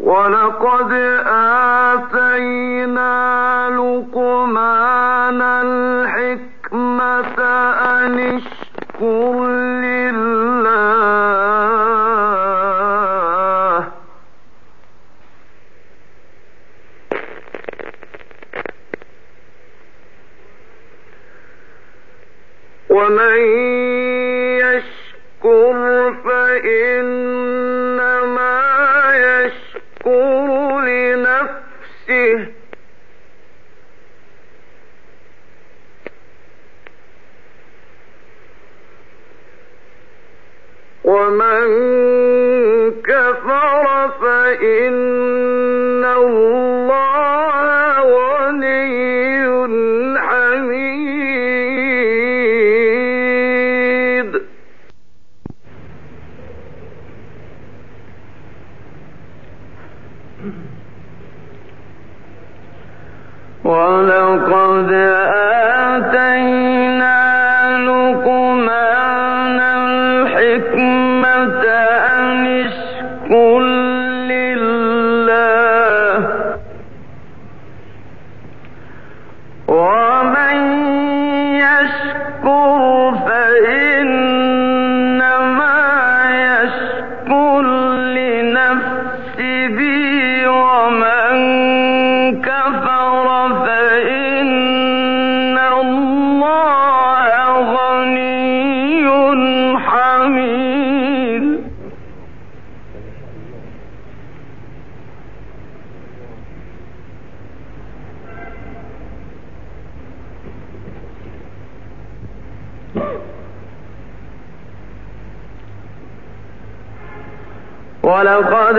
ولقد آتينا ولقد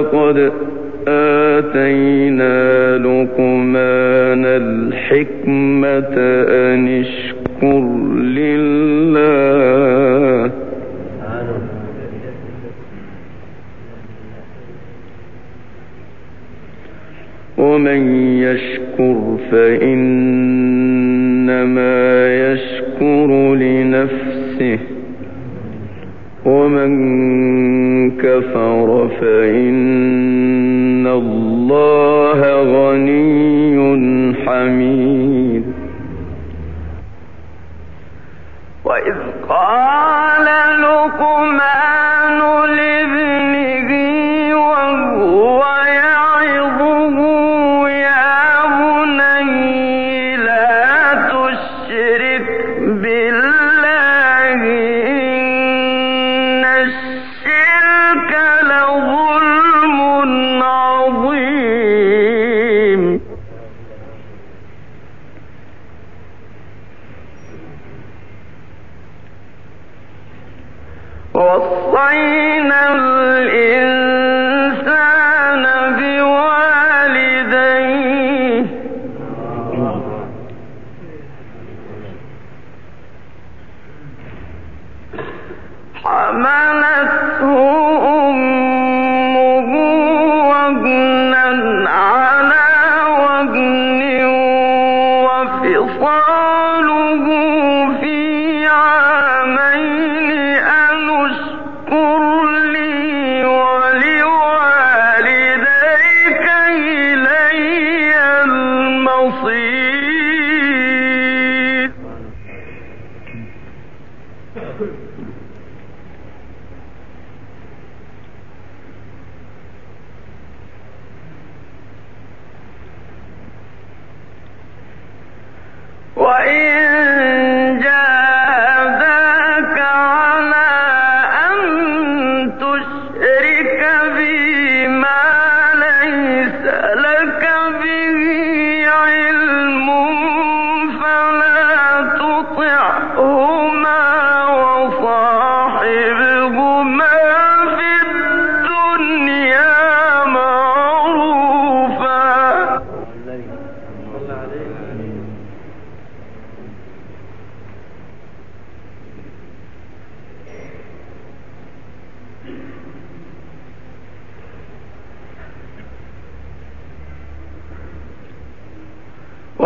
ولقد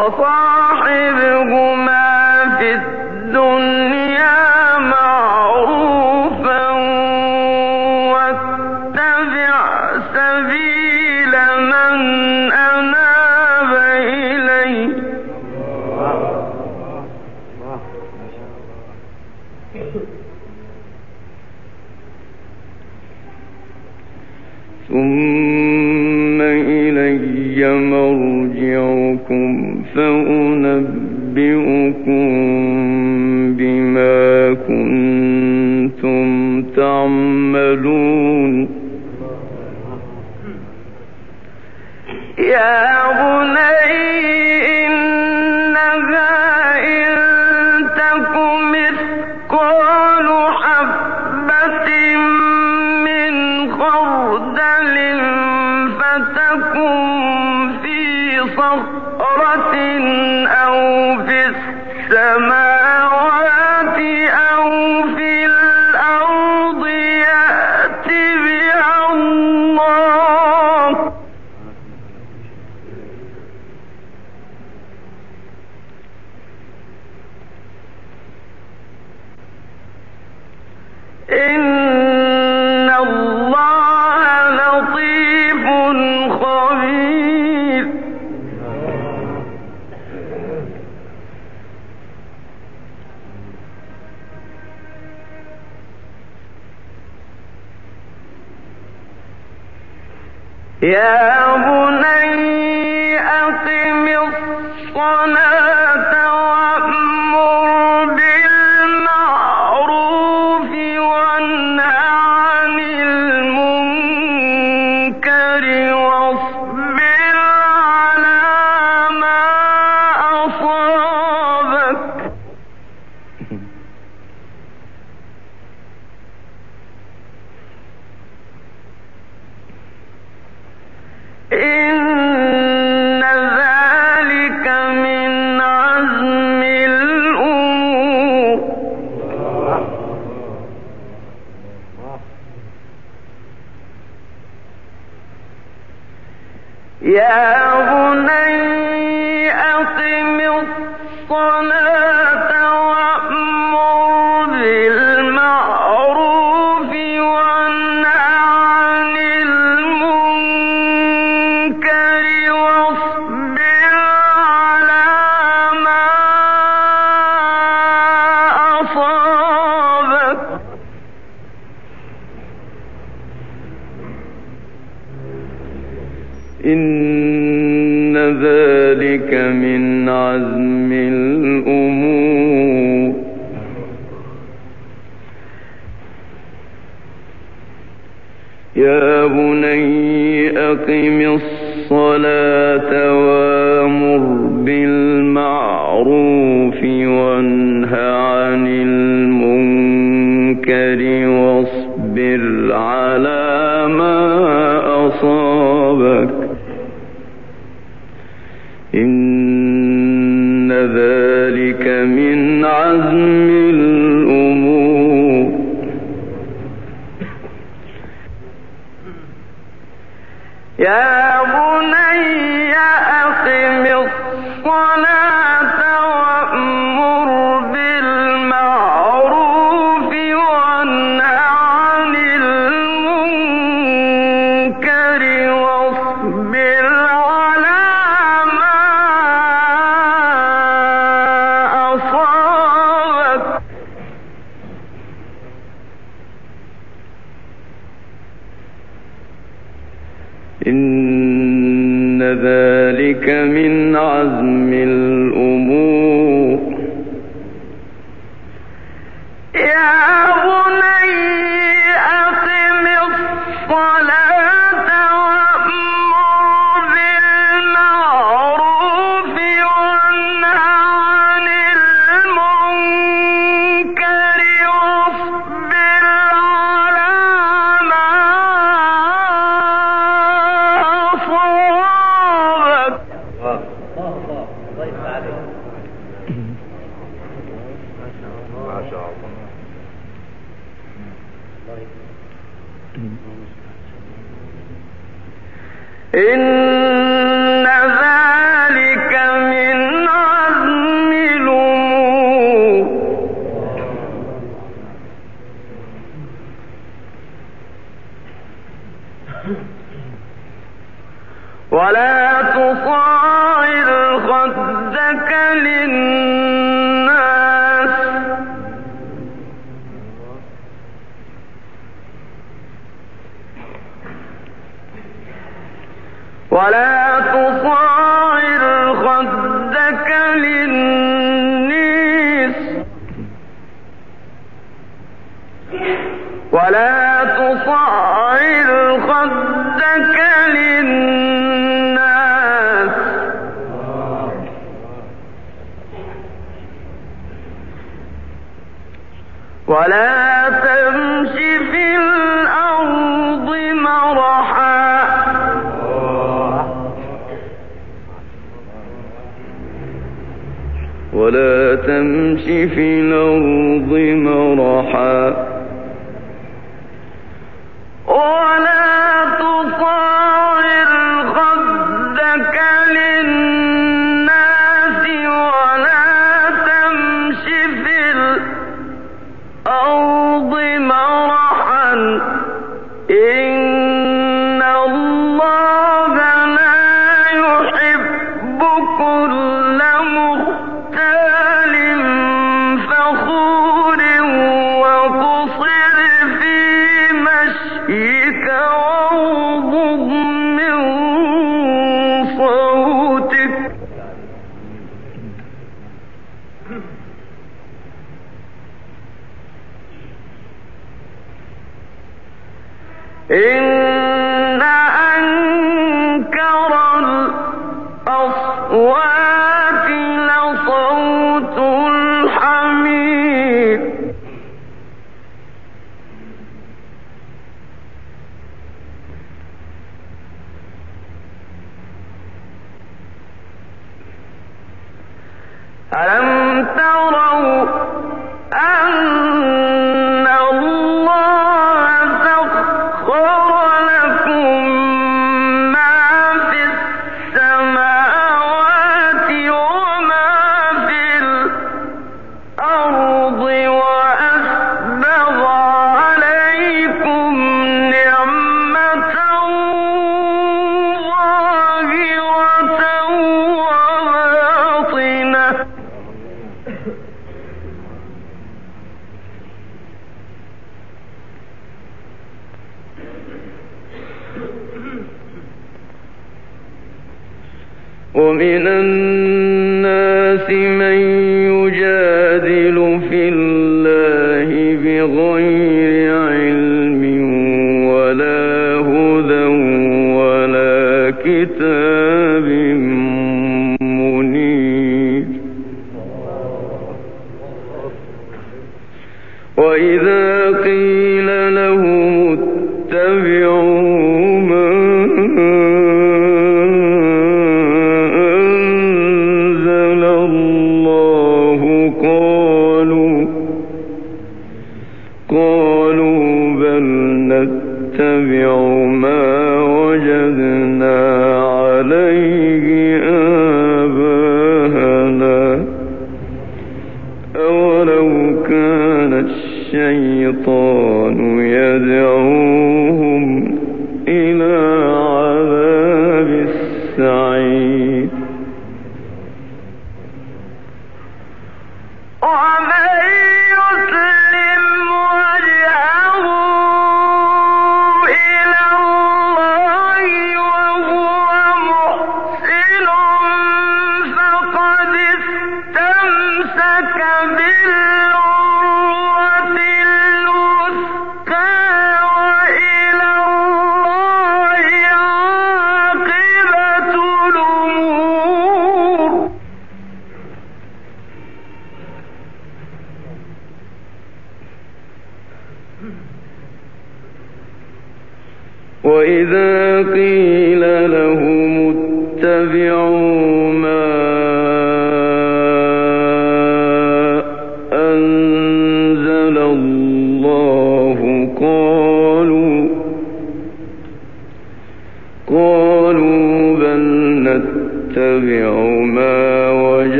وصاحبهما Yeah, وزنا ولا تمش في الأرض مرحا.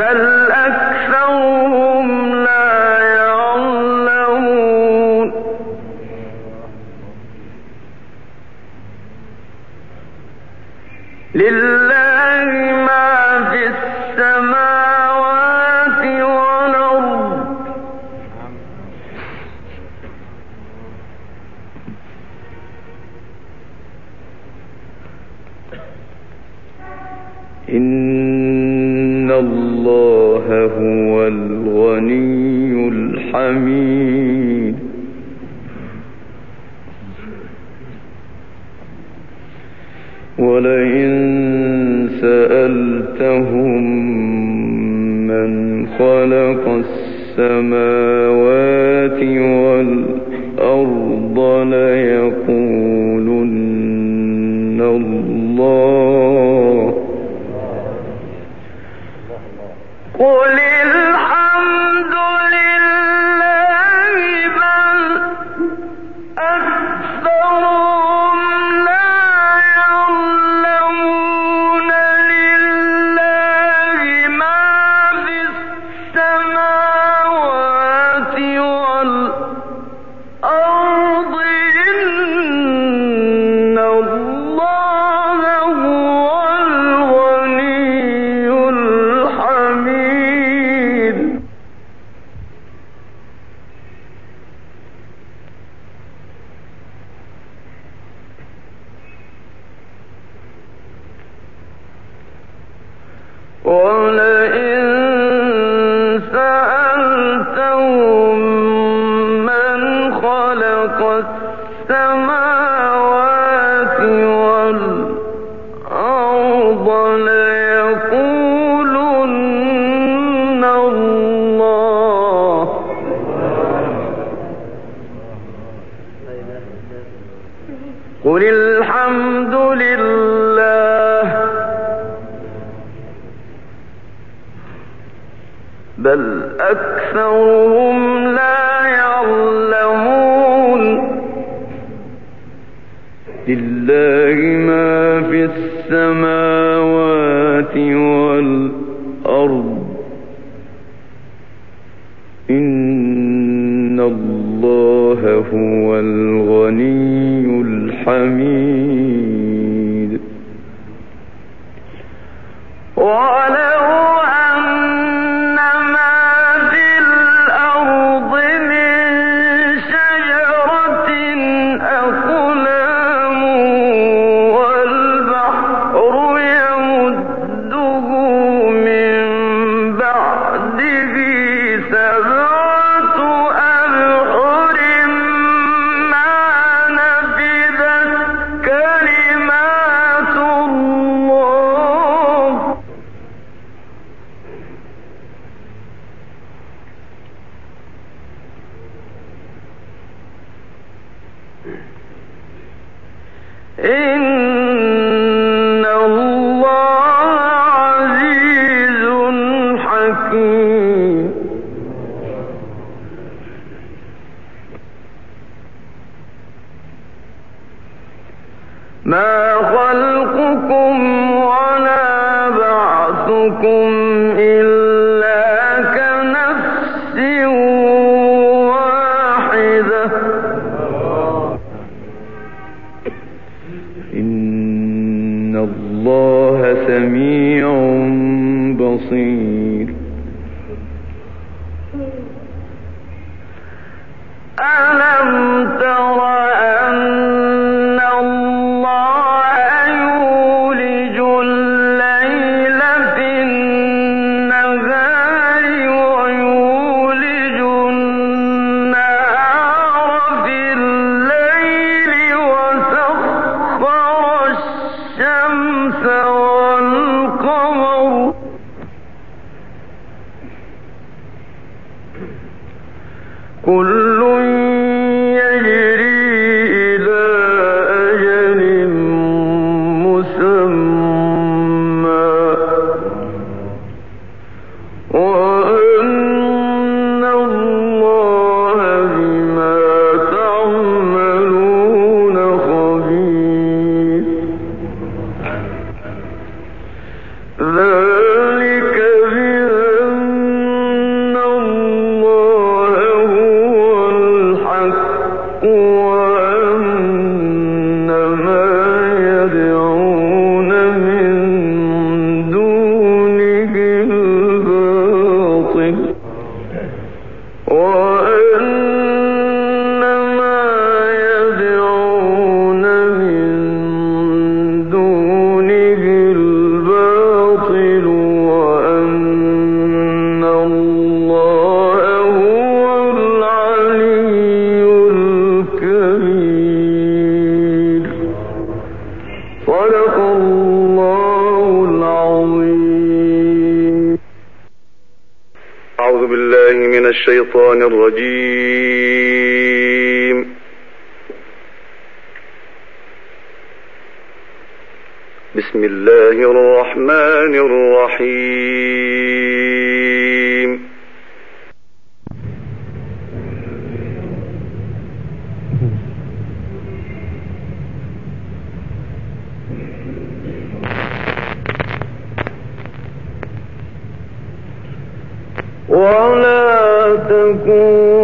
بل ولا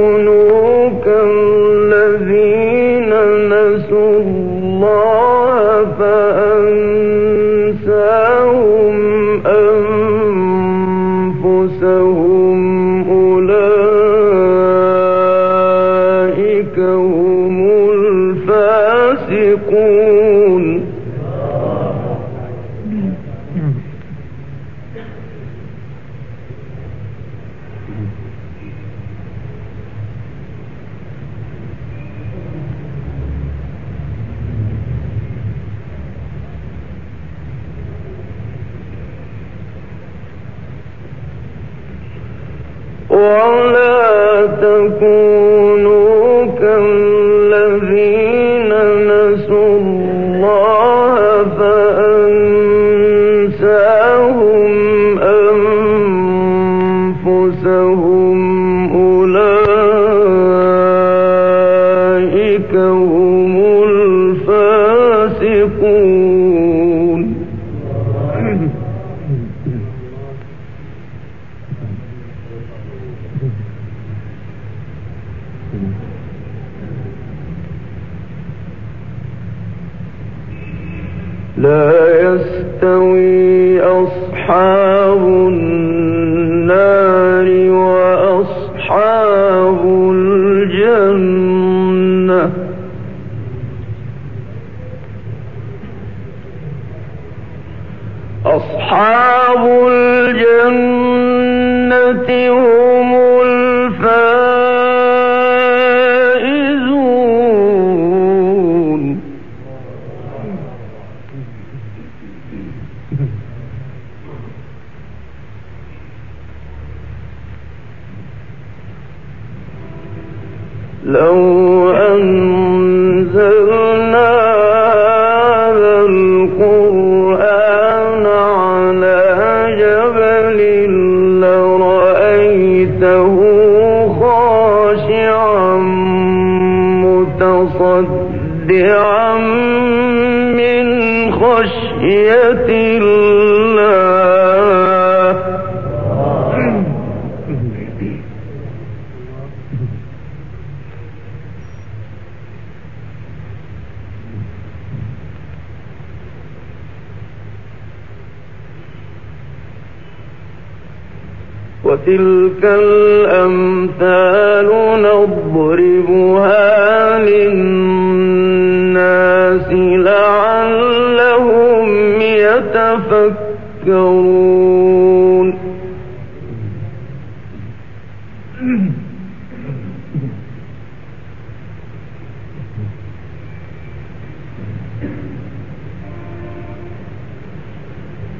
وتلك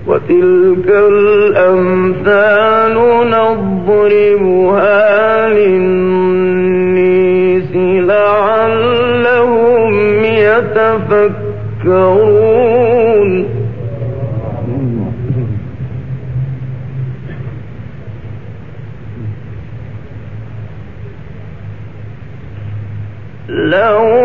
وتلك الأمثال نضربها للنيس لعلهم يتفكرون. لو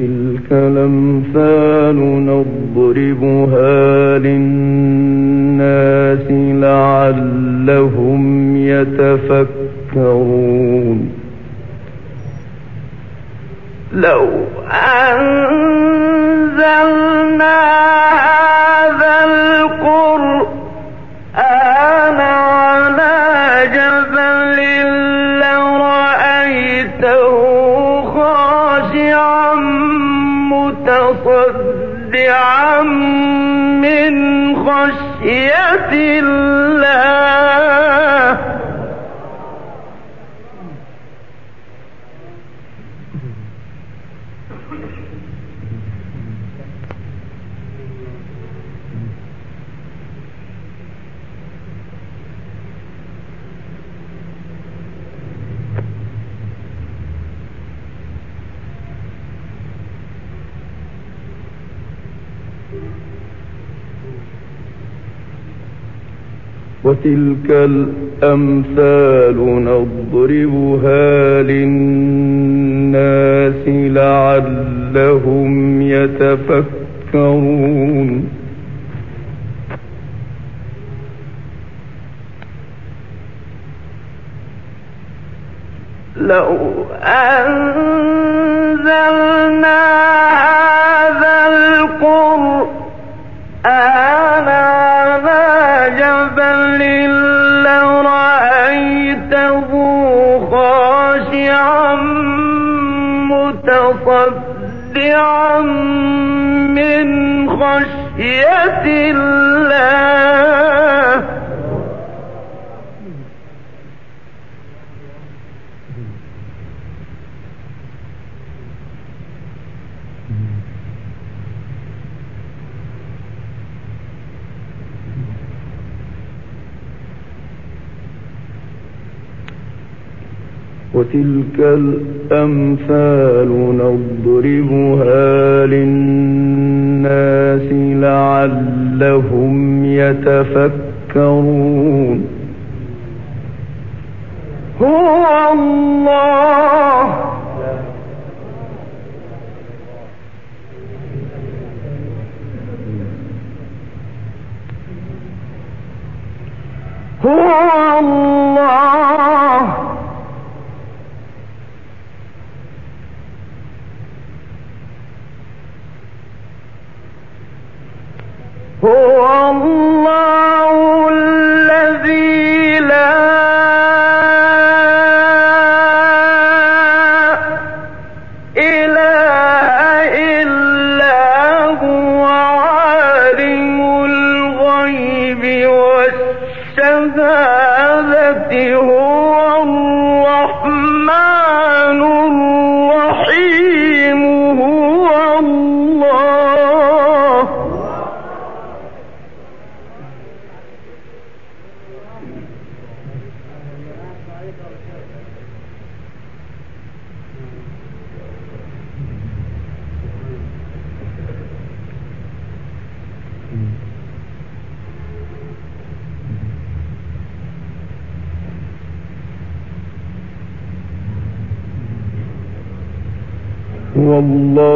وتلك الأمثال نضربها للناس لعلهم يتفكرون. لو أنزلنا خشية الله وتلك الأمثال نضربها للناس لعلهم يتفكرون. لو أنزلنا هذا القرآن متصدعا من خشية الله. وتلك الأمثال نضربها للناس لعلهم يتفكرون. هو الله والله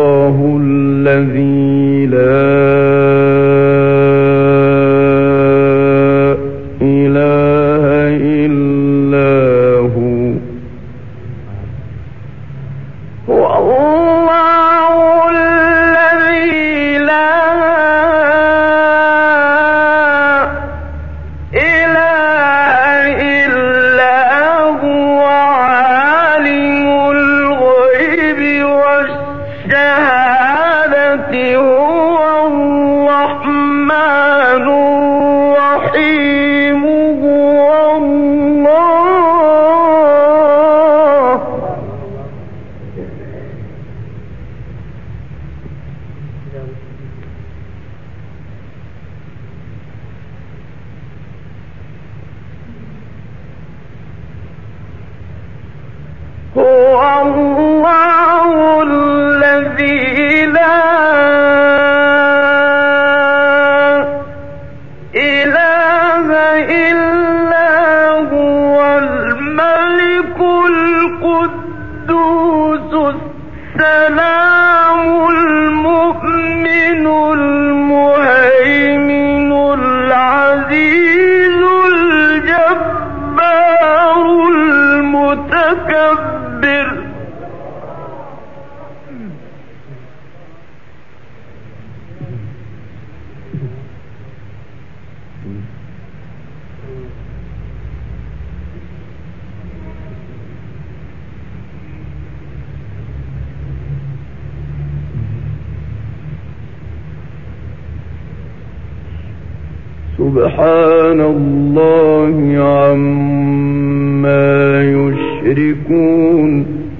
الدين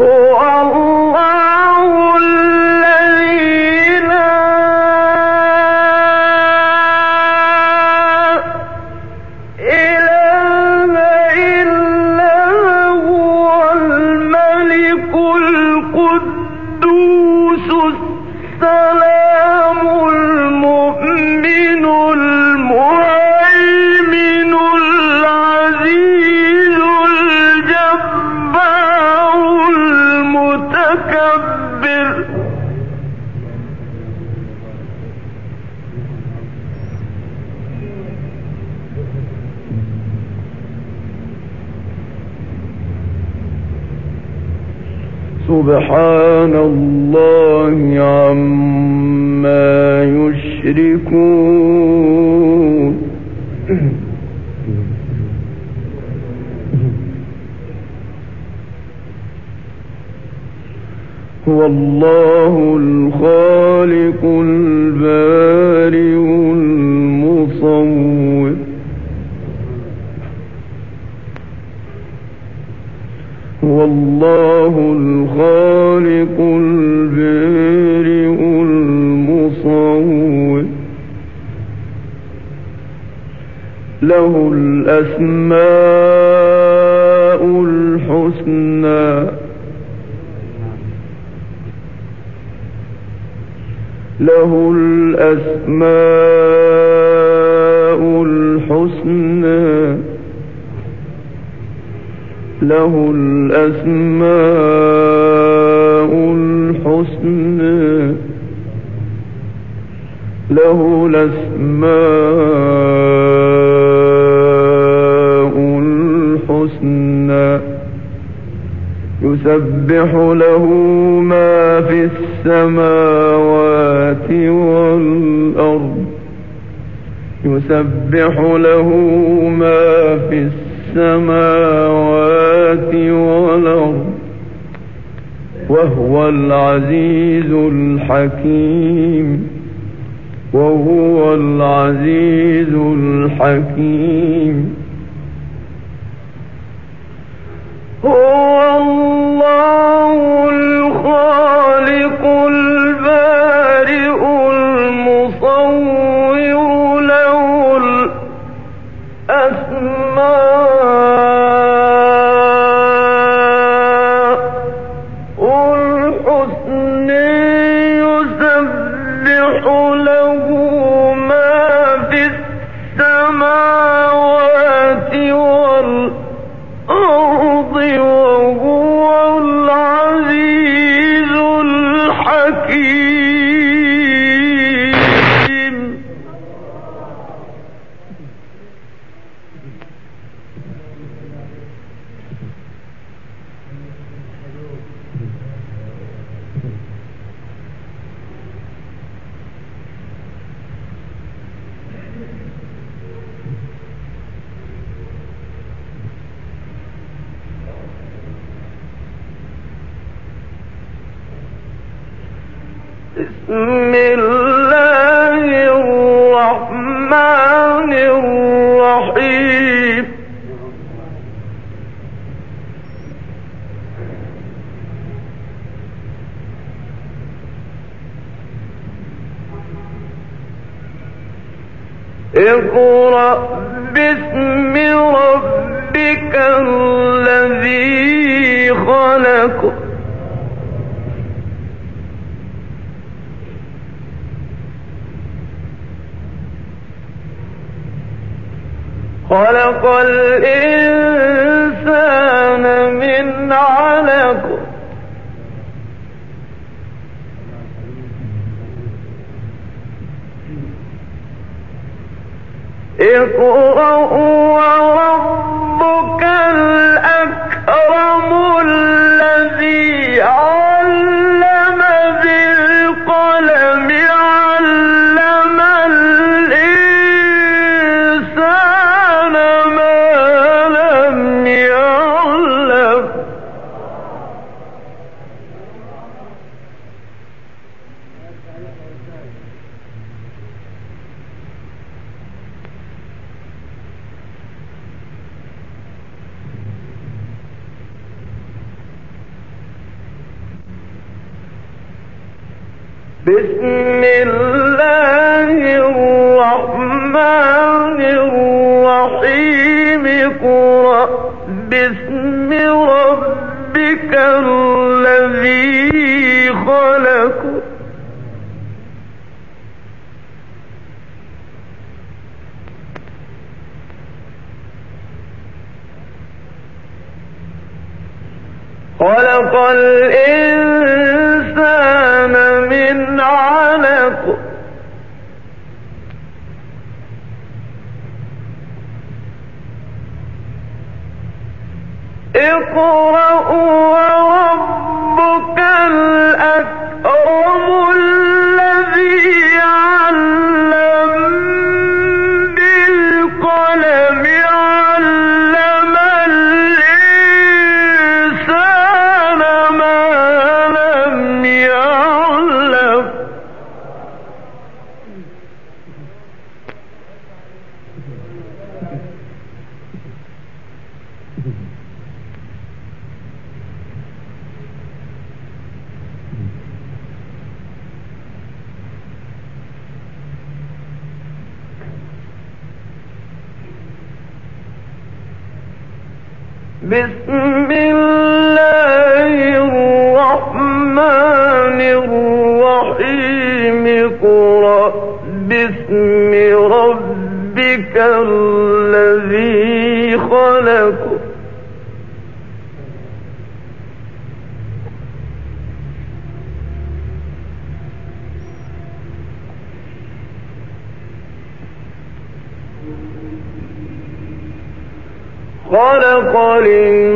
هو الله سبحان الله عما يشركون. هو الله الأسماء الحسنى. له الأسماء الحسنى. له الأسماء الحسنى. له الأسماء يسبح له ما في السماوات والأرض. يسبح له ما في السماوات والأرض. وهو العزيز الحكيم. وهو العزيز الحكيم. بسم الإنسان بسم الله الرحمن الرحيم. ربك الرحيم 这里。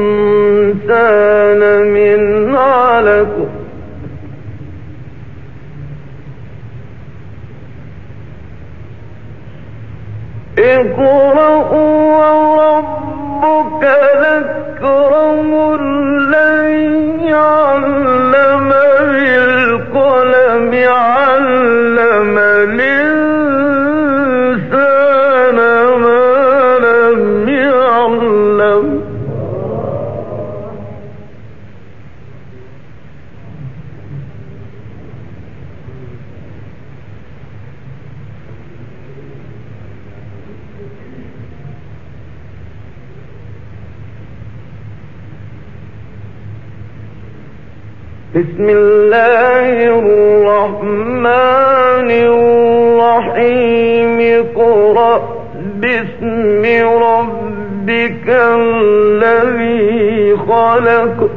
خلق.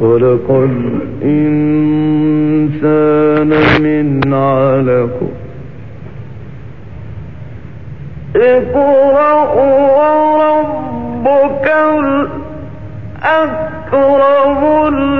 خلق الإنسان من علق. اقرأ وربك الأكرم.